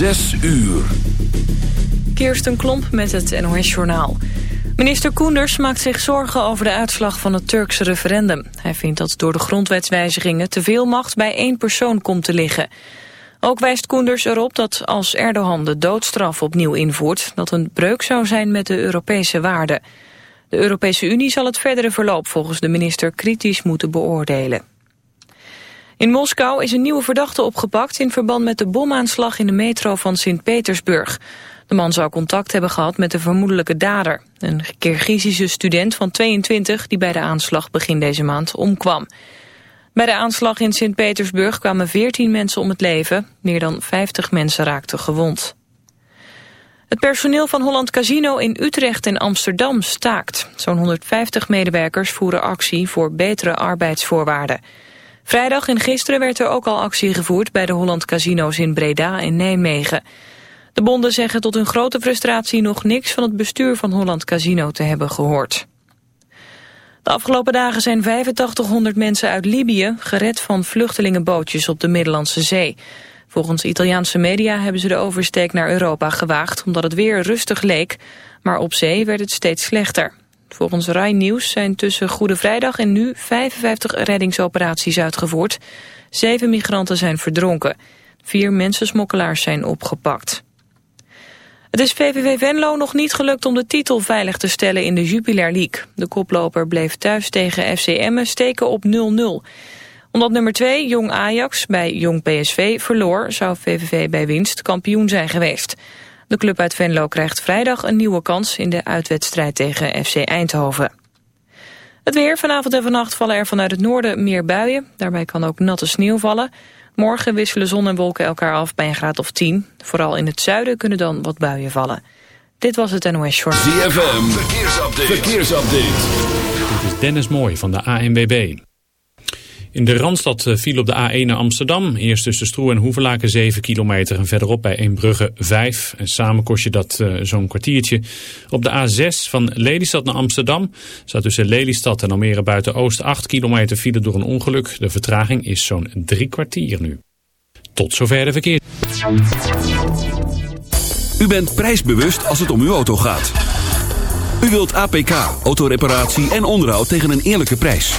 Zes uur. Kirsten Klomp met het NOS-journaal. Minister Koenders maakt zich zorgen over de uitslag van het Turkse referendum. Hij vindt dat door de grondwetswijzigingen te veel macht bij één persoon komt te liggen. Ook wijst Koenders erop dat als Erdogan de doodstraf opnieuw invoert... dat een breuk zou zijn met de Europese waarden. De Europese Unie zal het verdere verloop volgens de minister kritisch moeten beoordelen. In Moskou is een nieuwe verdachte opgepakt in verband met de bomaanslag in de metro van Sint-Petersburg. De man zou contact hebben gehad met de vermoedelijke dader, een Kirgizische student van 22 die bij de aanslag begin deze maand omkwam. Bij de aanslag in Sint-Petersburg kwamen 14 mensen om het leven, meer dan 50 mensen raakten gewond. Het personeel van Holland Casino in Utrecht en Amsterdam staakt. Zo'n 150 medewerkers voeren actie voor betere arbeidsvoorwaarden. Vrijdag en gisteren werd er ook al actie gevoerd bij de Holland Casino's in Breda en Nijmegen. De bonden zeggen tot hun grote frustratie nog niks van het bestuur van Holland Casino te hebben gehoord. De afgelopen dagen zijn 8500 mensen uit Libië gered van vluchtelingenbootjes op de Middellandse Zee. Volgens Italiaanse media hebben ze de oversteek naar Europa gewaagd omdat het weer rustig leek, maar op zee werd het steeds slechter. Volgens Rai Nieuws zijn tussen Goede Vrijdag en nu 55 reddingsoperaties uitgevoerd. Zeven migranten zijn verdronken. Vier mensensmokkelaars zijn opgepakt. Het is VVV Venlo nog niet gelukt om de titel veilig te stellen in de Jupiler League. De koploper bleef thuis tegen FCM steken op 0-0. Omdat nummer 2, Jong Ajax, bij Jong PSV verloor... zou VVV bij winst kampioen zijn geweest. De club uit Venlo krijgt vrijdag een nieuwe kans in de uitwedstrijd tegen FC Eindhoven. Het weer, vanavond en vannacht vallen er vanuit het noorden meer buien. Daarbij kan ook natte sneeuw vallen. Morgen wisselen zon en wolken elkaar af bij een graad of 10. Vooral in het zuiden kunnen dan wat buien vallen. Dit was het NOS Short. ZFM, verkeersupdate. verkeersupdate. Dit is Dennis Mooi van de ANWB. In de Randstad eh, viel op de A1 naar Amsterdam. Eerst tussen Stroe en Hoevelaken 7 kilometer en verderop bij Eembrugge 5. En samen kost je dat uh, zo'n kwartiertje. Op de A6 van Lelystad naar Amsterdam staat tussen Lelystad en Almere buiten Oost 8 kilometer file door een ongeluk. De vertraging is zo'n drie kwartier nu. Tot zover de verkeer. U bent prijsbewust als het om uw auto gaat. U wilt APK, autoreparatie en onderhoud tegen een eerlijke prijs.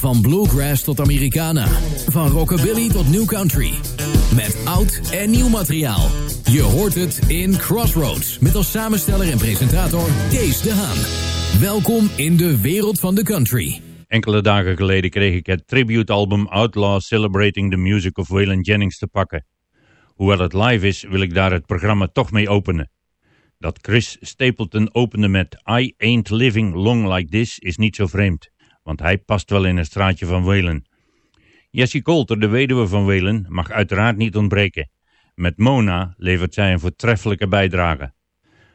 Van bluegrass tot Americana. Van rockabilly tot new country. Met oud en nieuw materiaal. Je hoort het in Crossroads. Met als samensteller en presentator Kees de Haan. Welkom in de wereld van de country. Enkele dagen geleden kreeg ik het tributealbum Outlaw Celebrating the Music of Waylon Jennings te pakken. Hoewel het live is, wil ik daar het programma toch mee openen. Dat Chris Stapleton opende met I Ain't Living Long Like This is niet zo vreemd, want hij past wel in het straatje van Waylon. Jessie Coulter, de weduwe van Waylon, mag uiteraard niet ontbreken. Met Mona levert zij een voortreffelijke bijdrage.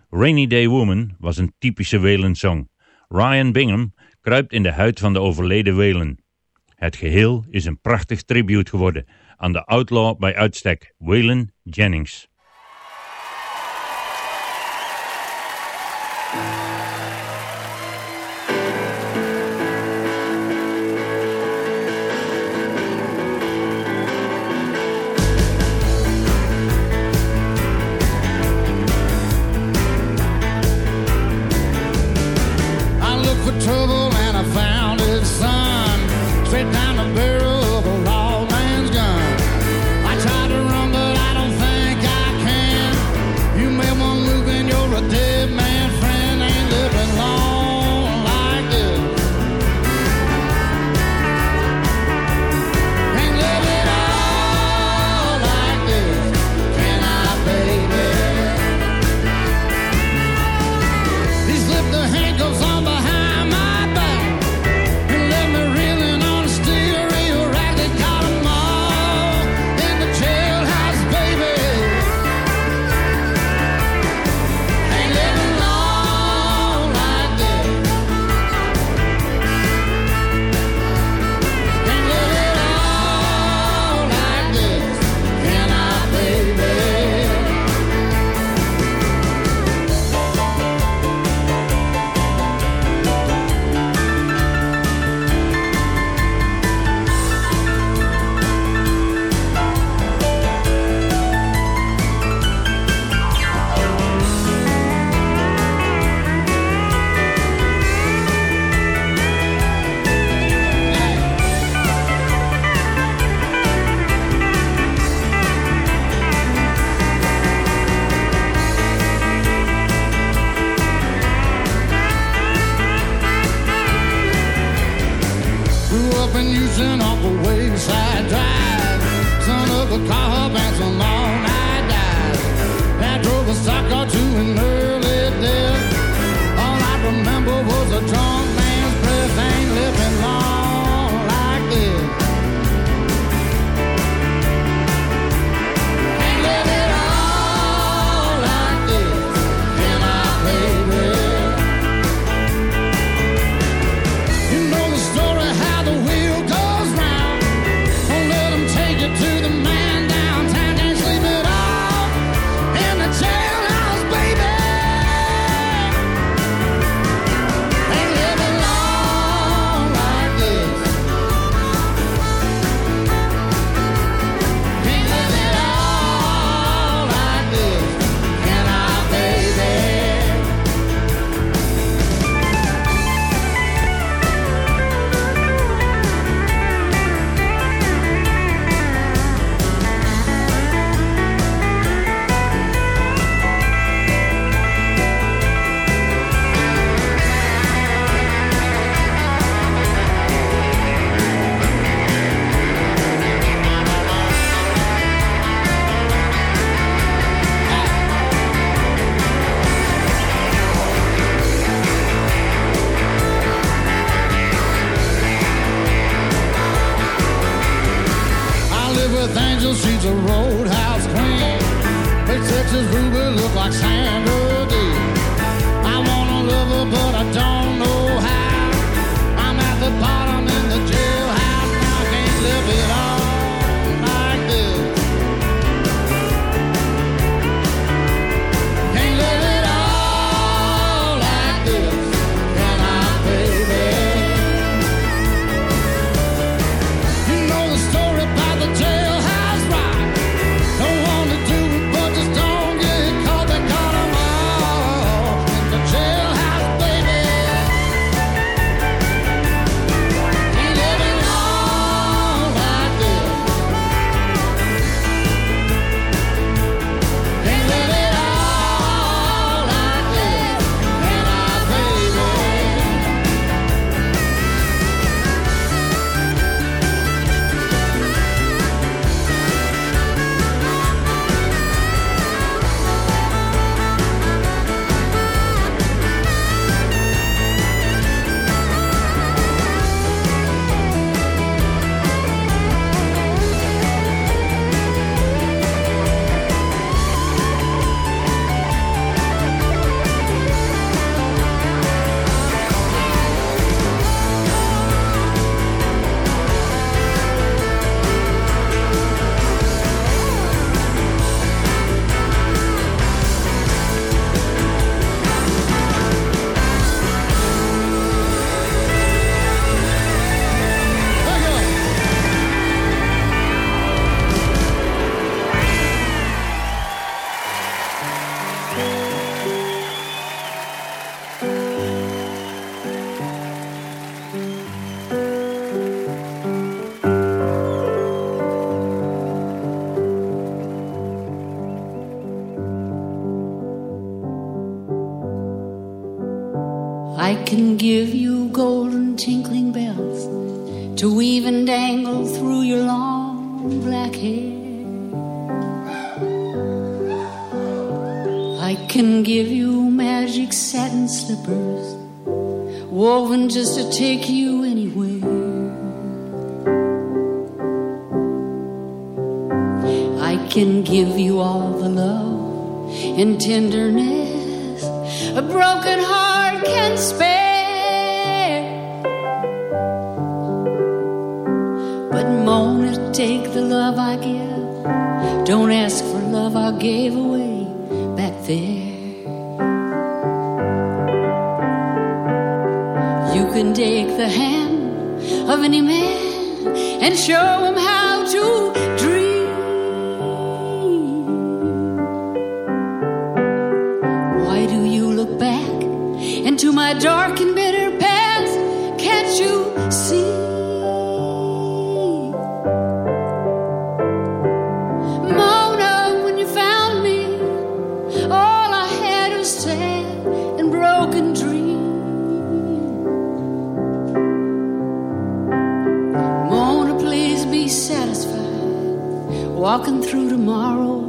Rainy Day Woman was een typische Waylon-song. Ryan Bingham kruipt in de huid van de overleden Waylon. Het geheel is een prachtig tribute geworden aan de outlaw bij uitstek, Waylon Jennings. walking through tomorrow.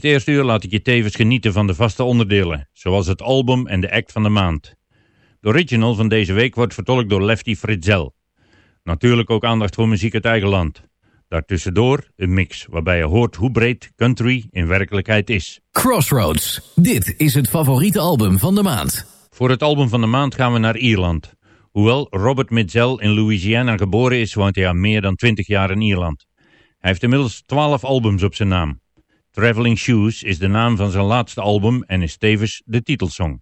dit eerste uur laat ik je tevens genieten van de vaste onderdelen, zoals het album en de act van de maand. De original van deze week wordt vertolkt door Lefty Fritzel. Natuurlijk ook aandacht voor muziek uit eigen land. Daartussendoor een mix waarbij je hoort hoe breed country in werkelijkheid is. Crossroads, dit is het favoriete album van de maand. Voor het album van de maand gaan we naar Ierland. Hoewel Robert Mitzel in Louisiana geboren is, woont hij al meer dan 20 jaar in Ierland. Hij heeft inmiddels 12 albums op zijn naam. Traveling Shoes is de naam van zijn laatste album en is tevens de titelsong.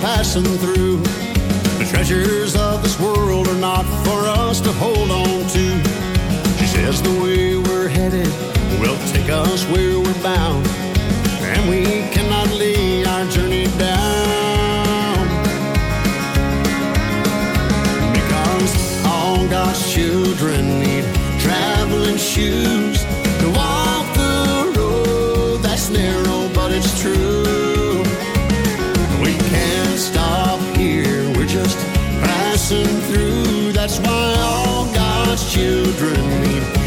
passing through shoes to walk the road that's narrow, but it's true. We can't stop here, we're just passing through. That's why all God's children need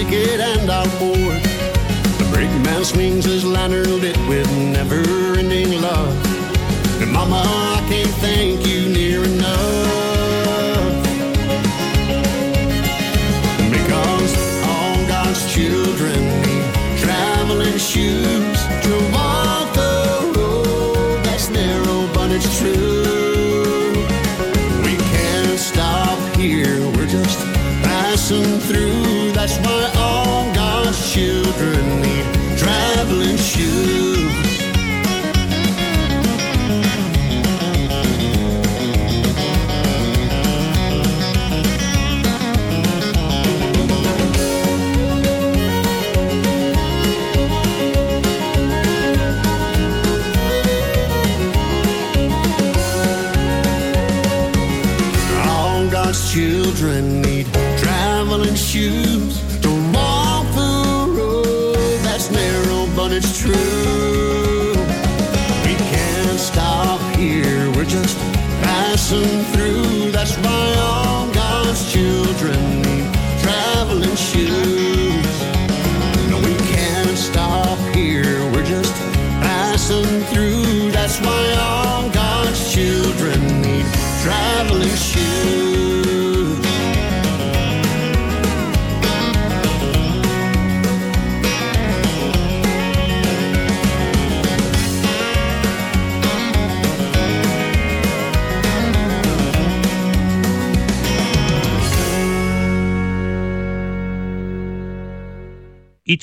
ticket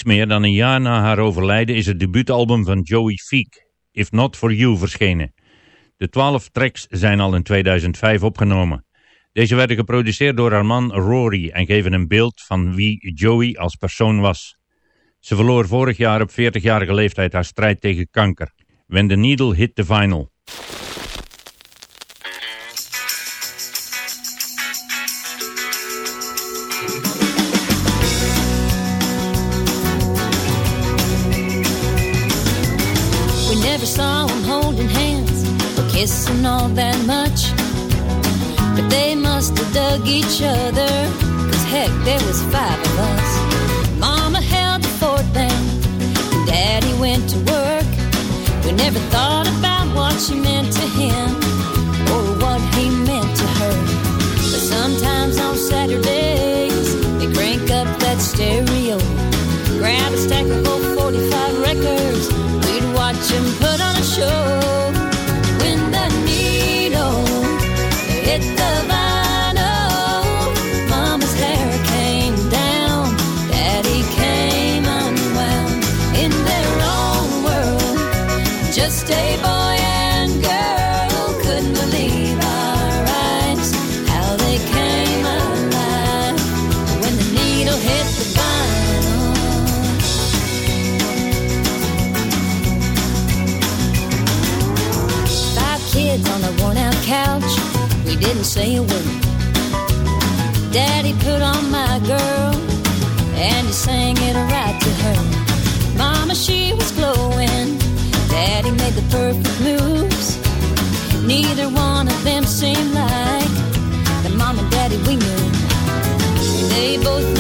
meer dan een jaar na haar overlijden is het debuutalbum van Joey Feek, If Not For You, verschenen. De twaalf tracks zijn al in 2005 opgenomen. Deze werden geproduceerd door haar man Rory en geven een beeld van wie Joey als persoon was. Ze verloor vorig jaar op 40-jarige leeftijd haar strijd tegen kanker. When the needle hit the vinyl. Saw them holding hands or kissing all that much. But they must have dug each other, cause heck, there was five of us. Mama held the fort down, and Daddy went to work. We never thought about what she meant to him, or what he meant to her. But sometimes on Saturdays, they crank up that stereo, grab a stack of old 45 records, we'd watch him didn't say a word. Daddy put on my girl, and he sang it right to her. Mama, she was glowing. Daddy made the perfect moves. Neither one of them seemed like the mom and daddy we knew. They both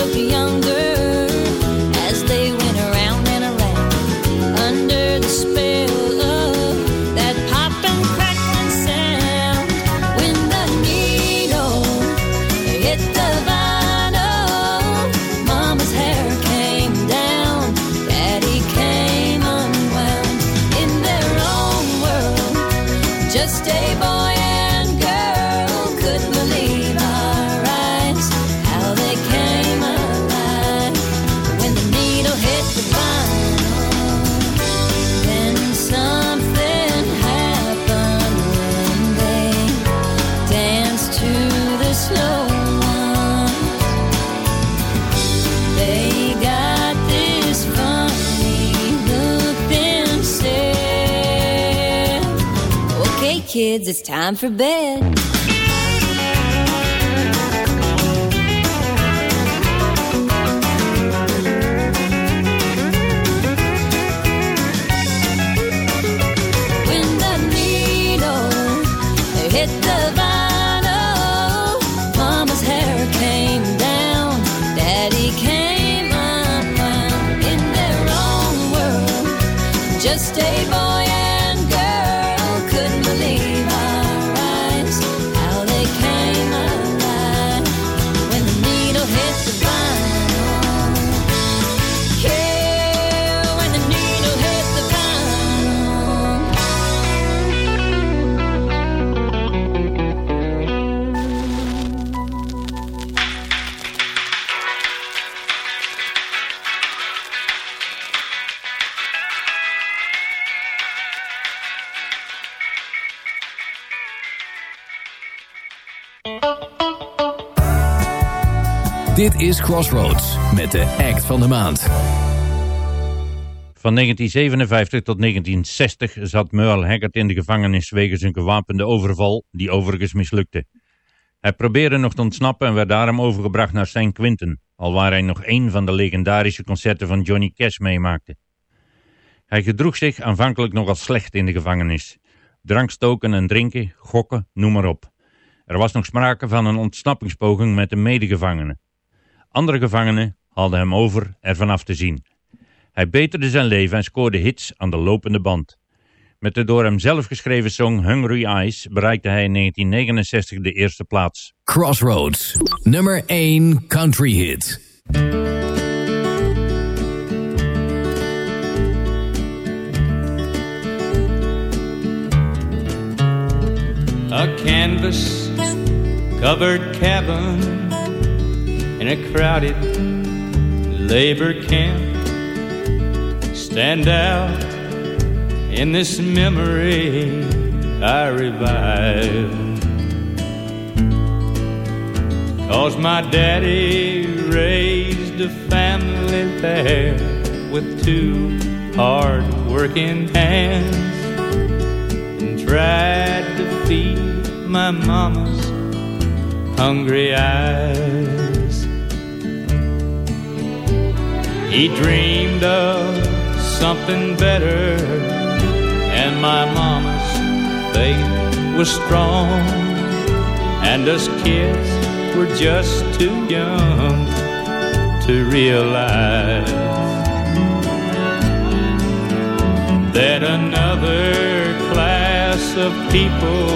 kids, it's time for bed. Dit is Crossroads met de act van de maand. Van 1957 tot 1960 zat Merle Haggard in de gevangenis wegens een gewapende overval die overigens mislukte. Hij probeerde nog te ontsnappen en werd daarom overgebracht naar St. Quentin, alwaar hij nog één van de legendarische concerten van Johnny Cash meemaakte. Hij gedroeg zich aanvankelijk nogal slecht in de gevangenis. Drank stoken en drinken, gokken, noem maar op. Er was nog sprake van een ontsnappingspoging met een medegevangene. Andere gevangenen haalden hem over ervan af te zien. Hij beterde zijn leven en scoorde hits aan de lopende band. Met de door hem zelf geschreven song Hungry Eyes bereikte hij in 1969 de eerste plaats. Crossroads, nummer 1 country hit. a canvas covered cabin in a crowded labor camp stand out in this memory I revive cause my daddy raised a family there with two hard working hands and tried to feed my mama's hungry eyes. He dreamed of something better, and my mama's faith was strong, and us kids were just too young to realize that another class of people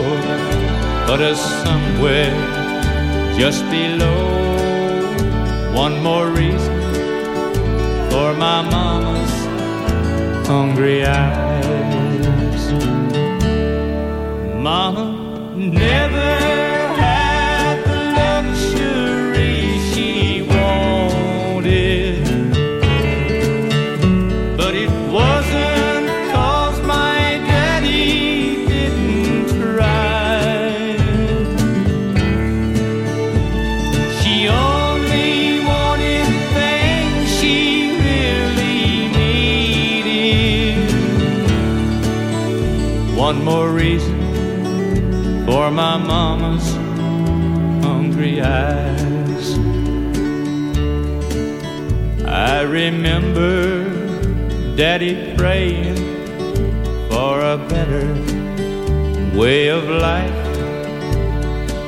put us somewhere just below. One more reason for my mama's hungry eyes. Mama never One more reason for my mama's hungry eyes. I remember daddy praying for a better way of life,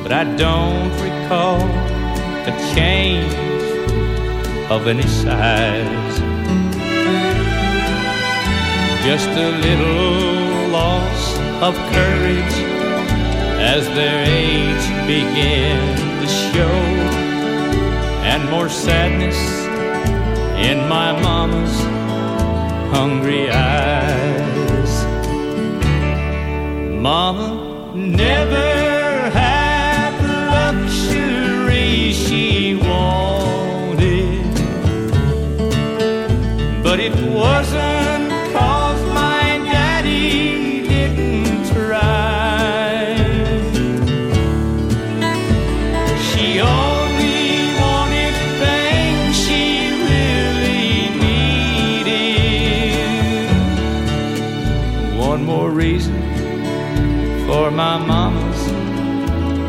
but I don't recall a change of any size. Just a little of courage as their age began to show, and more sadness in my mama's hungry eyes. Mama never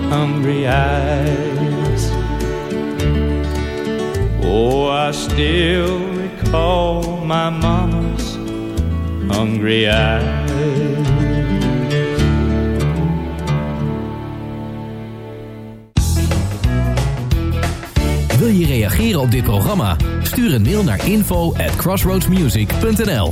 hungry eyes. Oh, I still recall my hungry eyes. Wil je reageren op dit programma? Stuur een mail naar info at crossroadsmusic.nl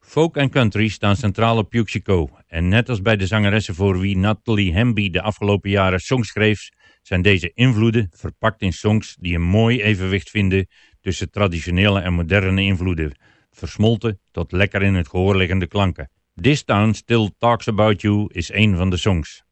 Folk and Country staan centraal op Puxico en net als bij de zangeressen voor wie Natalie Hemby de afgelopen jaren songs schreef, zijn deze invloeden verpakt in songs die een mooi evenwicht vinden tussen traditionele en moderne invloeden, versmolten tot lekker in het gehoor liggende klanken. This Town Still Talks About You is een van de songs.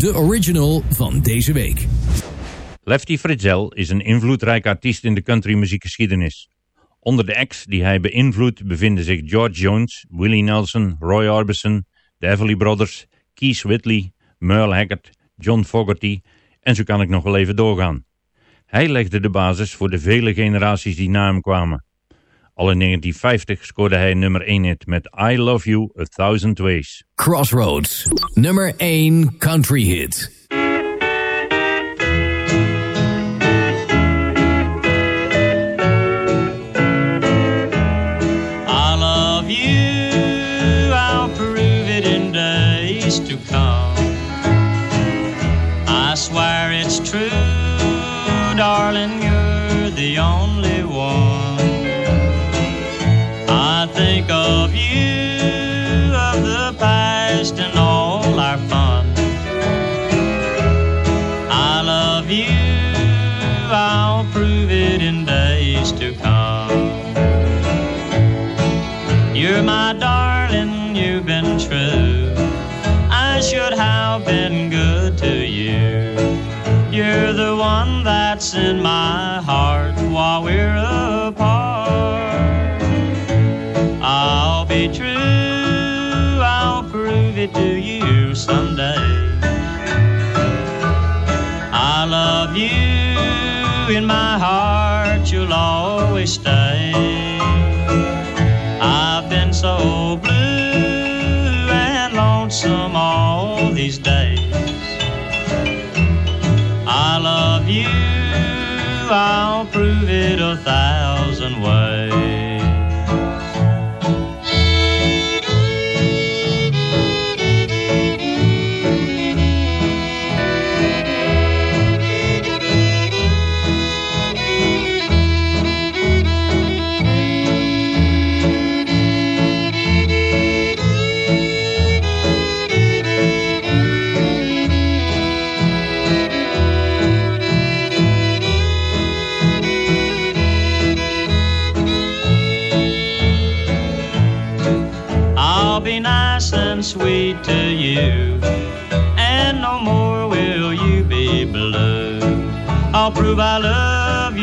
De original van deze week. Lefty Fritzell is een invloedrijk artiest in de countrymuziekgeschiedenis. Onder de acts die hij beïnvloedt bevinden zich George Jones, Willie Nelson, Roy Orbison, de Everly Brothers, Keith Whitley, Merle Haggard, John Fogerty en zo kan ik nog wel even doorgaan. Hij legde de basis voor de vele generaties die na hem kwamen. Al in 1950 scoorde hij nummer 1 hit met I Love You A Thousand Ways. Crossroads, nummer 1 country hit. Been good to you. You're the one that's in my heart while we're apart. I'll be true, I'll prove it to you someday. I love you, in my heart you'll always stay. I've been so blue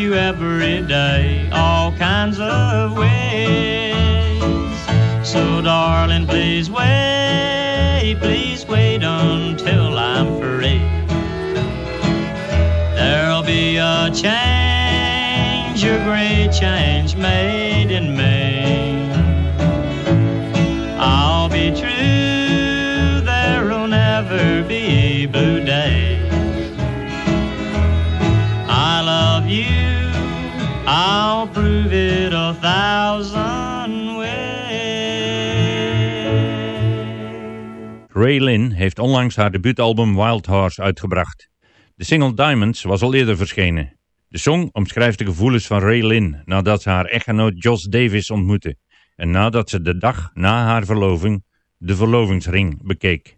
you every day, all kinds of ways. So, darling, please wait, please wait until I'm free. There'll be a change, a great change made heeft onlangs haar debuutalbum Wild Horse uitgebracht. De single Diamonds was al eerder verschenen. De song omschrijft de gevoelens van Ray Lynn nadat ze haar echtgenoot Josh Davis ontmoette en nadat ze de dag na haar verloving de verlovingsring bekeek.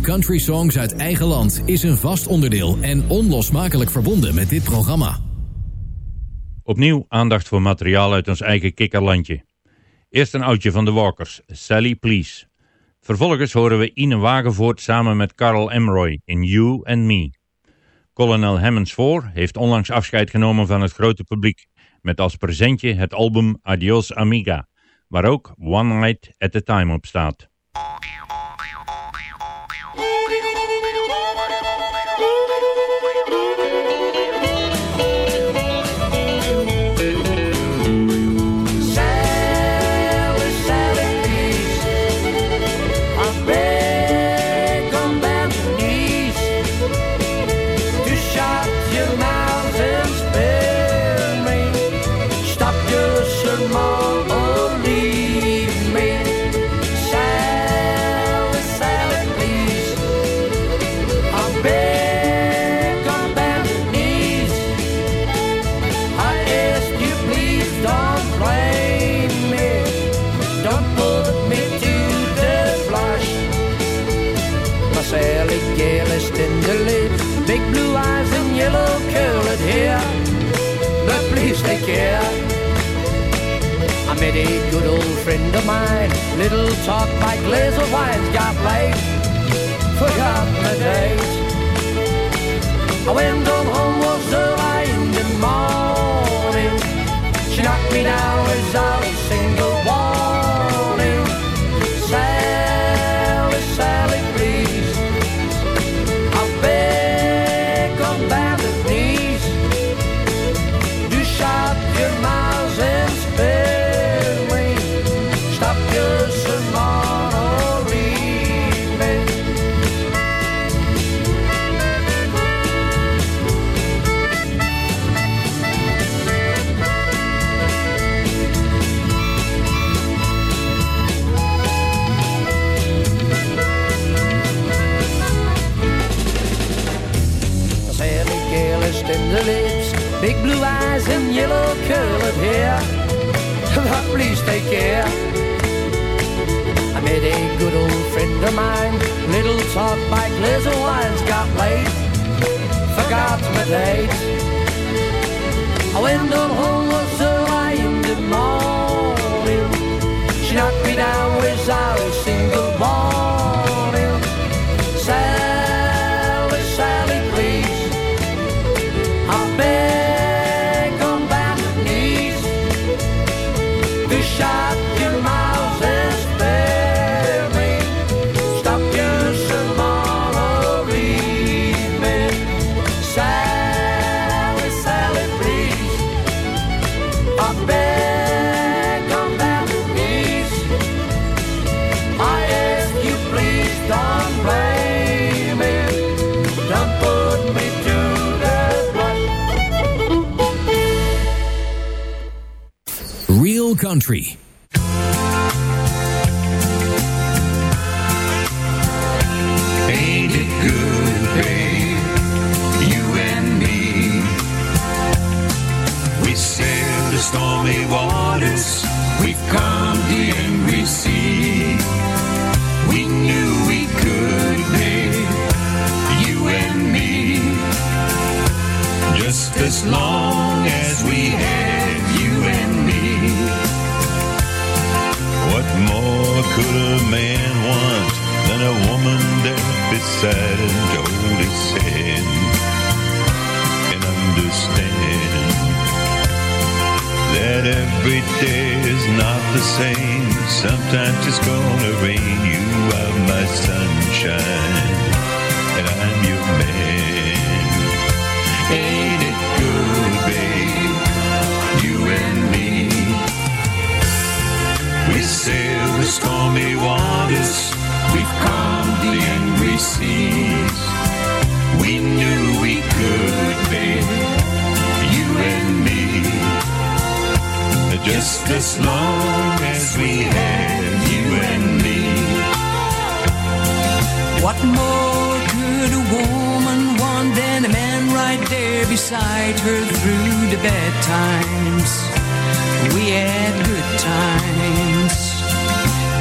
Country songs uit eigen land is een vast onderdeel en onlosmakelijk verbonden met dit programma. Opnieuw aandacht voor materiaal uit ons eigen kikkerlandje. Eerst een oudje van de Walkers, Sally Please. Vervolgens horen we Ine Wagenvoort samen met Carl Emroy in You and Me. Colonel Hammonds 4 heeft onlangs afscheid genomen van het grote publiek, met als presentje het album Adios Amiga, waar ook One Night at a Time op staat. A good old friend of mine. Little talk by glass of wine's got late. Forgot my date. I went on home was early in the morning. She knocked me down without a single please take care. I met a good old friend of mine. Little talk by glass of wine's got late. Forgot my date. I went on home was early in the morning. She knocked me down it's gonna rain. You are my sunshine, and I'm your man. Ain't it good, babe? You and me. We sail the stormy waters, we've calmed the angry seas. We knew we could, babe, you and me. Just as long as we had beside her through the bad times? We had good times.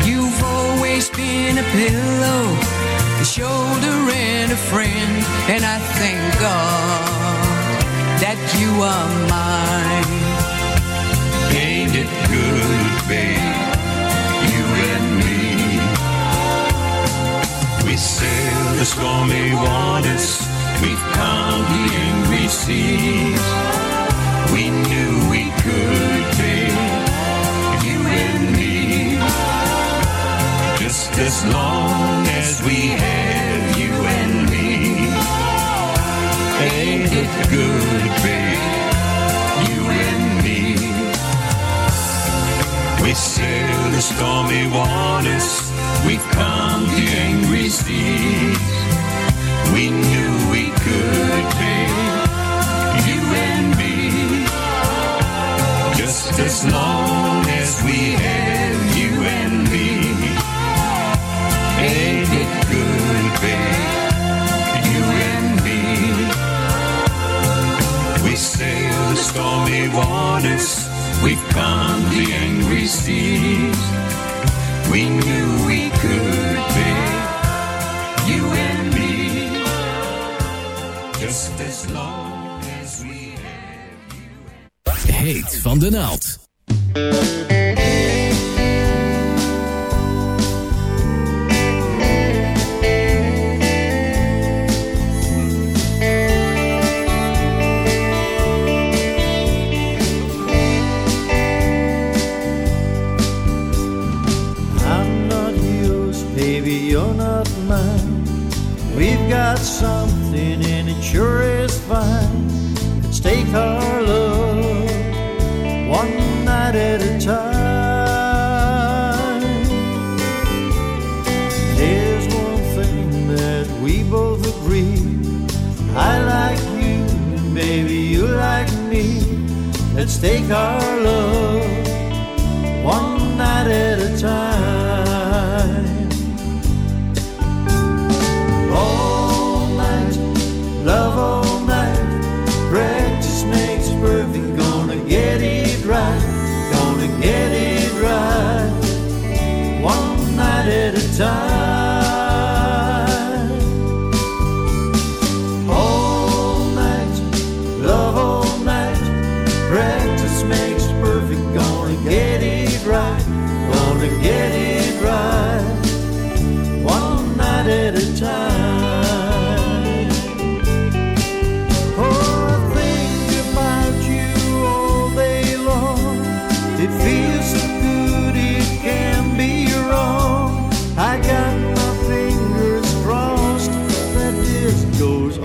You've always been a pillow, a shoulder, and a friend, and I thank God that you are mine. Ain't it good, babe? You and me. We sail the stormy waters, we've angry seas. We knew we could, babe, you and me. Just as long as we have you and me. Ain't it good, babe? You and me. We sail the stormy waters, we've calmed the angry seas. We knew we could, babe, you and me. Just as long as we have you and me. Ain't it good, babe, you and me. We sail the stormy waters, we've calmed the angry seas. We knew van de naald.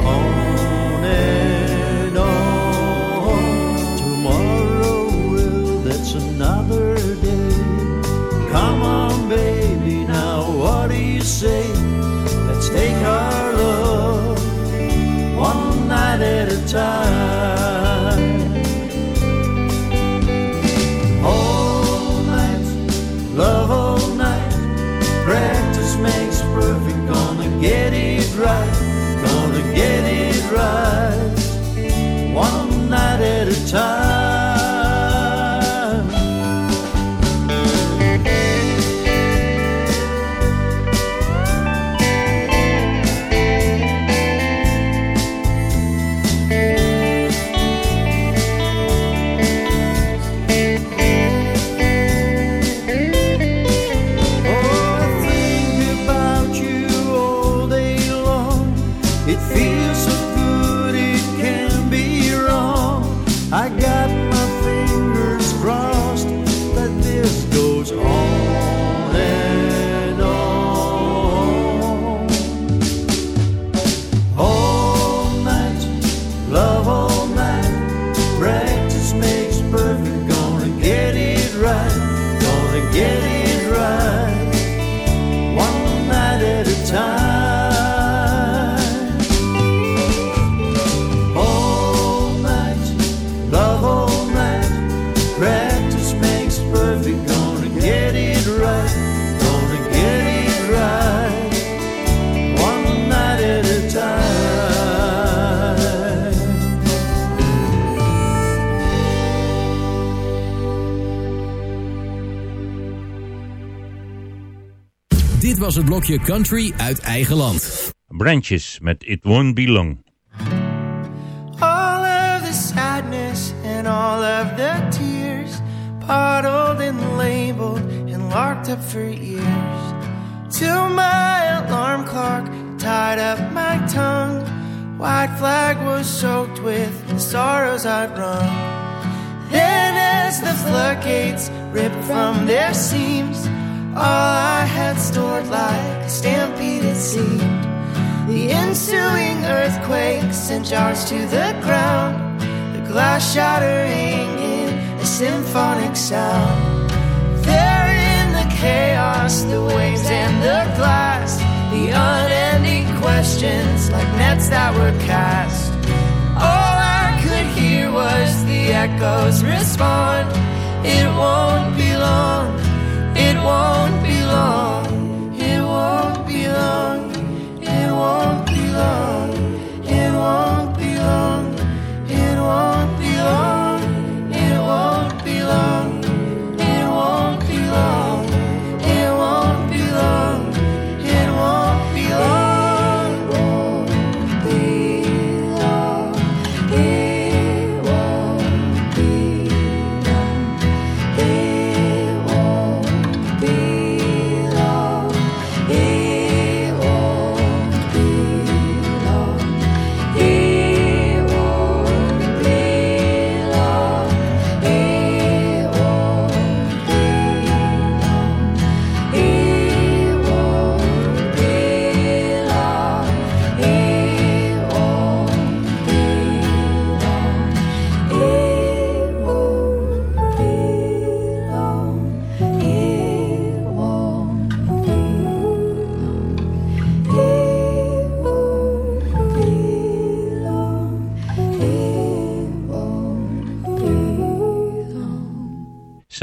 home. Dit was het blokje country uit eigen land. Branches met It Won't Be Long. All of the sadness and all of the tears, bottled and labeled and locked up for years. Till my alarm clock tied up my tongue. White flag was soaked with the sorrows I'd run. Then, as the floodgates ripped from their seams, all I had stored like a stampede it seemed. The ensuing earthquake sent jars to the ground, the glass shattering in a symphonic sound. There in the chaos, the waves and the glass, the unending questions like nets that were cast. All I could hear was the echoes respond. It won't be long, it won't be long, it won't be long. It won't be long. It won't be long. It won't be long. It won't be long. It won't be long.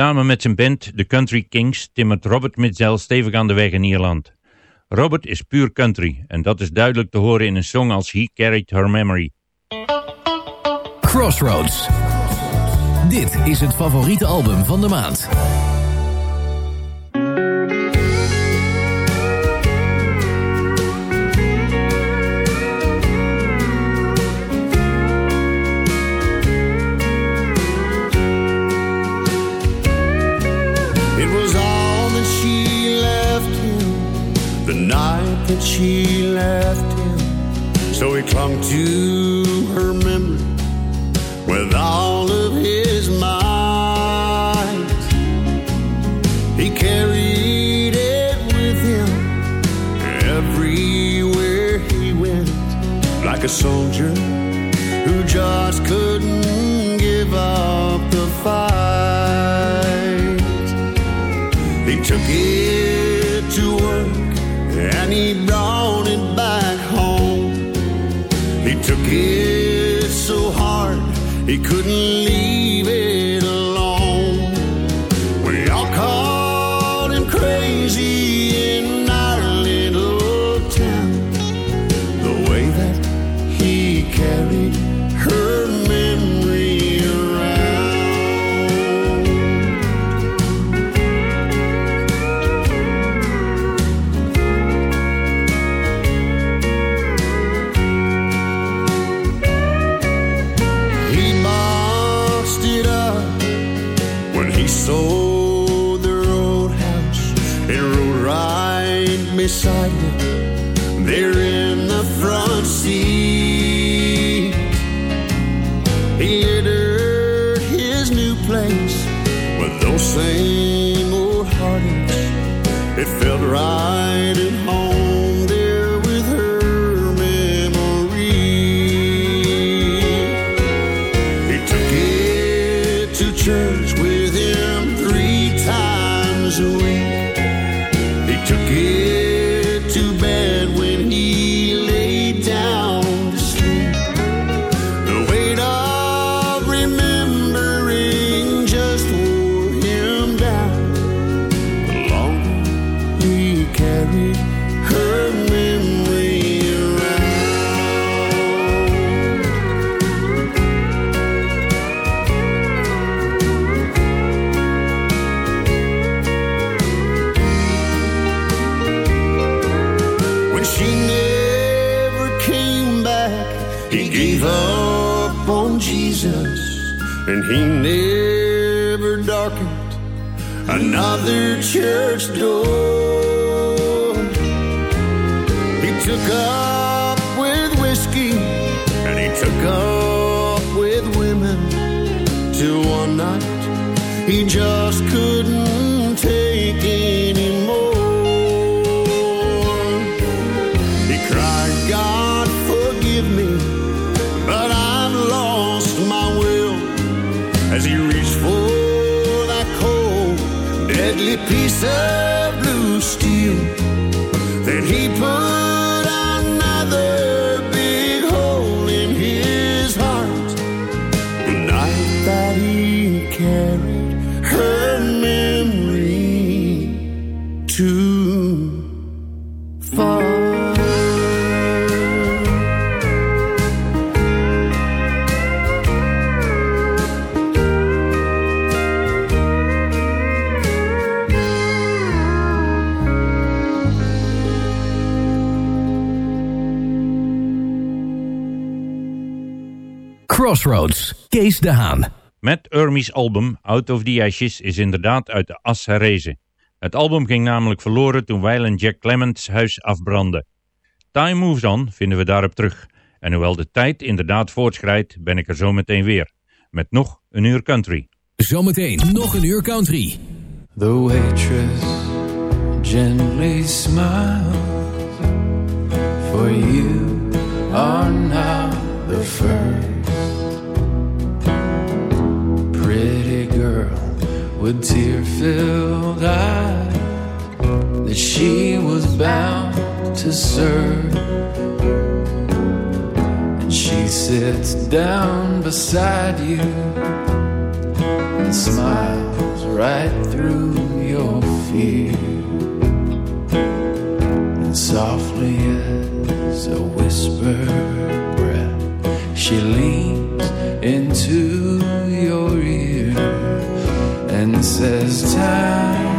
Samen met zijn band The Country Kings timmert Robert Mitchell stevig aan de weg in Ierland. Robert is puur country en dat is duidelijk te horen in een song als He Carried Her Memory. Crossroads. Dit is het favoriete album van de maand. That she left him. So he clung to her memory with all of his might. He carried it with him everywhere he went, like a soldier who just couldn't couldn't As he reached for that cold, deadly piece of blue steel, Crossroads, Kees de Haan. Matt Ermy's album Out of the Ashes is inderdaad uit de as herrezen. Het album ging namelijk verloren toen Weilen Jack Clements huis afbrandde. Time Moves On vinden we daarop terug. En hoewel de tijd inderdaad voortschrijdt, ben ik er zo meteen weer. Met nog een uur country. Zometeen nog een uur country. The waitress gently smiles, for you are now the first pretty girl with tear filled eyes that she was bound to serve. And she sits down beside you and smiles right through your fear. And softly as a whispered breath, she leans into your ear says, Time